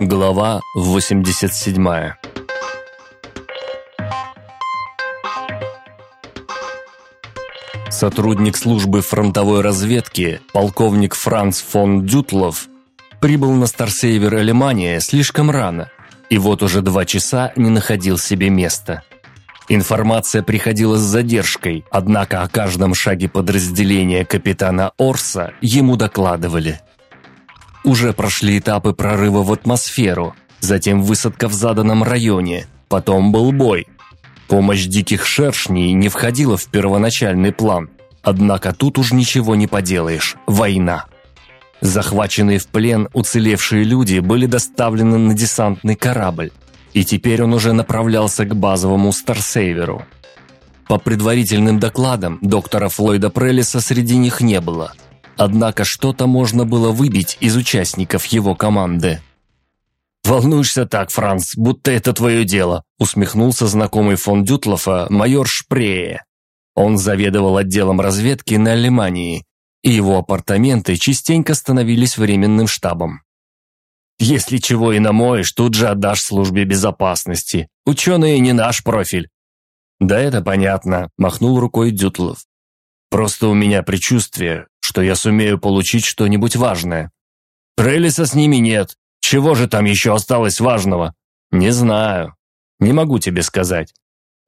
Глава 87 Сотрудник службы фронтовой разведки, полковник Франц фон Дютлов, прибыл на Старсейвер Алимания слишком рано, и вот уже два часа не находил себе места. Информация приходила с задержкой, однако о каждом шаге подразделения капитана Орса ему докладывали – уже прошли этапы прорыва в атмосферу, затем высадка в заданном районе, потом был бой. Помощь диких шершней не входила в первоначальный план, однако тут уж ничего не поделаешь – война. Захваченные в плен уцелевшие люди были доставлены на десантный корабль, и теперь он уже направлялся к базовому Старсейверу. По предварительным докладам, доктора Флойда Преллиса среди них не было – Однако что-то можно было выбить из участников его команды. «Волнуешься так, Франц, будто это твое дело», усмехнулся знакомый фон Дютлофа майор Шпрее. Он заведовал отделом разведки на Алимании, и его апартаменты частенько становились временным штабом. «Если чего и намоешь, тут же отдашь службе безопасности. Ученые не наш профиль». «Да это понятно», – махнул рукой Дютлов. «Просто у меня предчувствие, что я сумею получить что-нибудь важное. Прелиса с ними нет. Чего же там еще осталось важного? Не знаю. Не могу тебе сказать.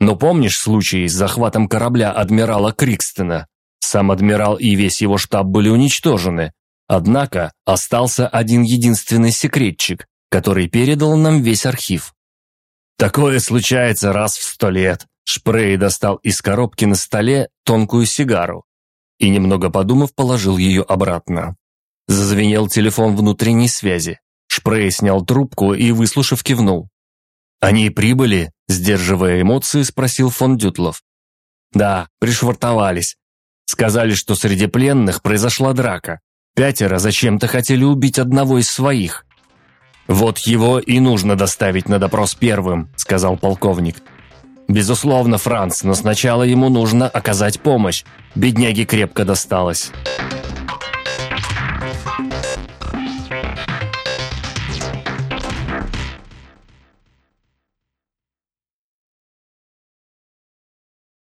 Но помнишь случай с захватом корабля адмирала Крикстена? Сам адмирал и весь его штаб были уничтожены. Однако остался один единственный секретчик, который передал нам весь архив. Такое случается раз в сто лет. Шпрей достал из коробки на столе тонкую сигару и, немного подумав, положил ее обратно. Зазвенел телефон внутренней связи. Шпрей снял трубку и, выслушав, кивнул. «Они прибыли?» – сдерживая эмоции, спросил фон Дютлов. «Да, пришвартовались. Сказали, что среди пленных произошла драка. Пятеро зачем-то хотели убить одного из своих». «Вот его и нужно доставить на допрос первым», – сказал полковник. Безусловно, Франц, но сначала ему нужно оказать помощь. Бедняге крепко досталось.